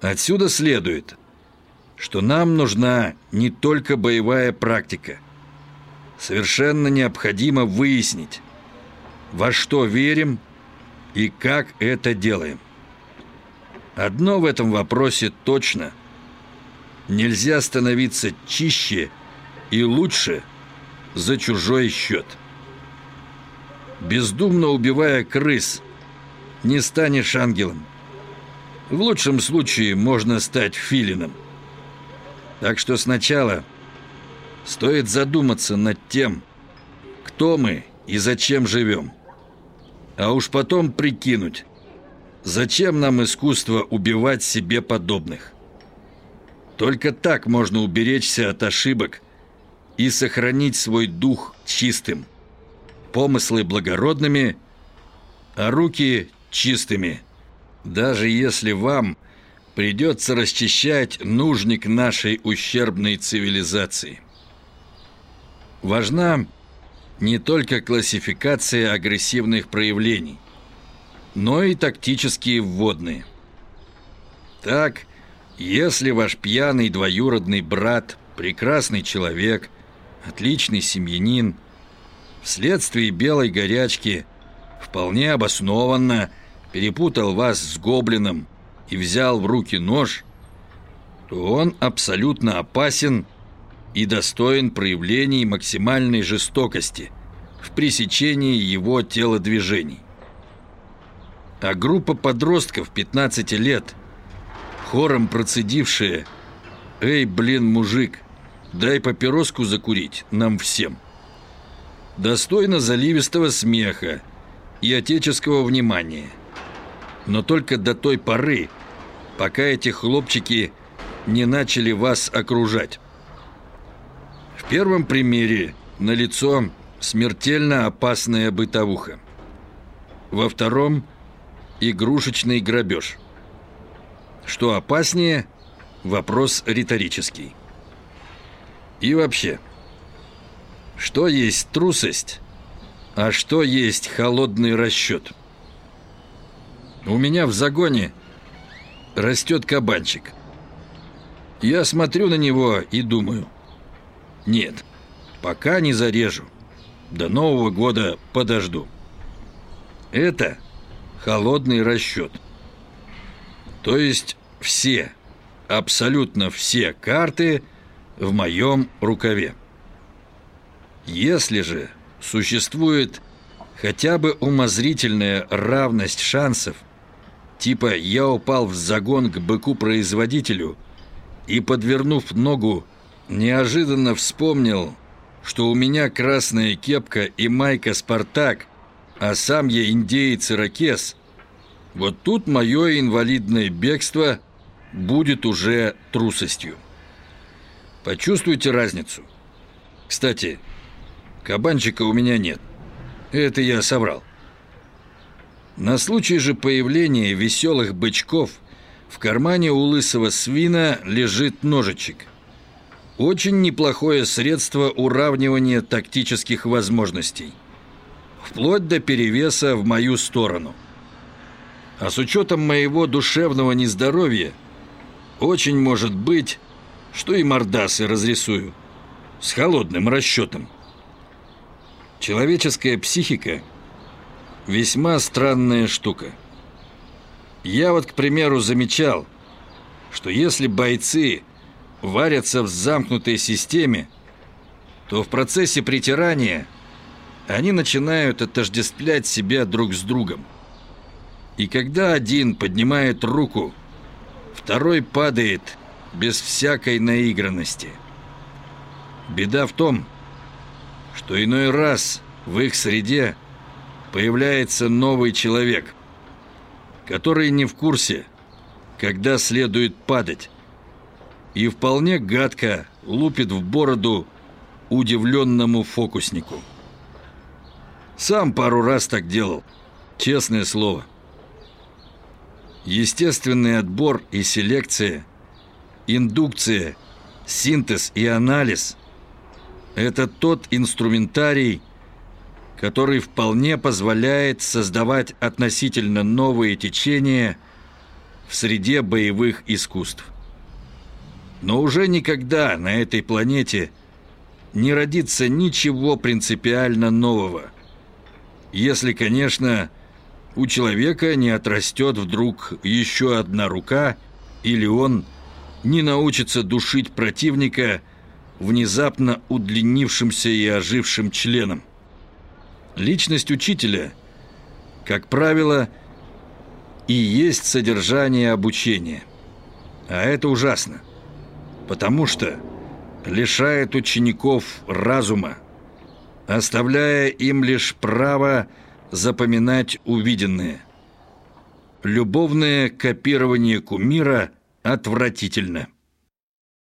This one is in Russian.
Отсюда следует, что нам нужна не только боевая практика. Совершенно необходимо выяснить, во что верим и как это делаем. Одно в этом вопросе точно. Нельзя становиться чище и лучше за чужой счет. Бездумно убивая крыс, не станешь ангелом. В лучшем случае можно стать филином. Так что сначала стоит задуматься над тем, кто мы и зачем живем. А уж потом прикинуть, зачем нам искусство убивать себе подобных. Только так можно уберечься от ошибок и сохранить свой дух чистым, помыслы благородными, а руки чистыми, даже если вам – придется расчищать нужник нашей ущербной цивилизации. Важна не только классификация агрессивных проявлений, но и тактические вводные. Так, если ваш пьяный двоюродный брат – прекрасный человек, отличный семьянин, вследствие белой горячки вполне обоснованно перепутал вас с гоблином – и взял в руки нож, то он абсолютно опасен и достоин проявлений максимальной жестокости в пресечении его телодвижений. А группа подростков 15 лет, хором процедившая «Эй, блин, мужик, дай папироску закурить нам всем», достойна заливистого смеха и отеческого внимания. Но только до той поры, пока эти хлопчики не начали вас окружать. В первом примере налицо смертельно опасная бытовуха. Во втором – игрушечный грабеж. Что опаснее – вопрос риторический. И вообще, что есть трусость, а что есть холодный расчет? У меня в загоне – растет кабанчик. Я смотрю на него и думаю, нет, пока не зарежу. До Нового года подожду. Это холодный расчет. То есть все, абсолютно все карты в моем рукаве. Если же существует хотя бы умозрительная равность шансов – Типа я упал в загон к быку-производителю и, подвернув ногу, неожиданно вспомнил, что у меня красная кепка и майка «Спартак», а сам я индеец-ирокез. Вот тут мое инвалидное бегство будет уже трусостью. Почувствуйте разницу. Кстати, кабанчика у меня нет. Это я соврал. На случай же появления веселых бычков в кармане у лысого свина лежит ножичек. Очень неплохое средство уравнивания тактических возможностей. Вплоть до перевеса в мою сторону. А с учетом моего душевного нездоровья, очень может быть, что и мордасы разрисую. С холодным расчетом. Человеческая психика – весьма странная штука. Я вот, к примеру, замечал, что если бойцы варятся в замкнутой системе, то в процессе притирания они начинают отождествлять себя друг с другом. И когда один поднимает руку, второй падает без всякой наигранности. Беда в том, что иной раз в их среде – появляется новый человек, который не в курсе, когда следует падать, и вполне гадко лупит в бороду удивленному фокуснику. Сам пару раз так делал, честное слово. Естественный отбор и селекция, индукция, синтез и анализ – это тот инструментарий, который вполне позволяет создавать относительно новые течения в среде боевых искусств. Но уже никогда на этой планете не родится ничего принципиально нового. Если, конечно, у человека не отрастет вдруг еще одна рука, или он не научится душить противника внезапно удлинившимся и ожившим членом. Личность учителя, как правило, и есть содержание обучения. А это ужасно, потому что лишает учеников разума, оставляя им лишь право запоминать увиденное. Любовное копирование кумира отвратительно –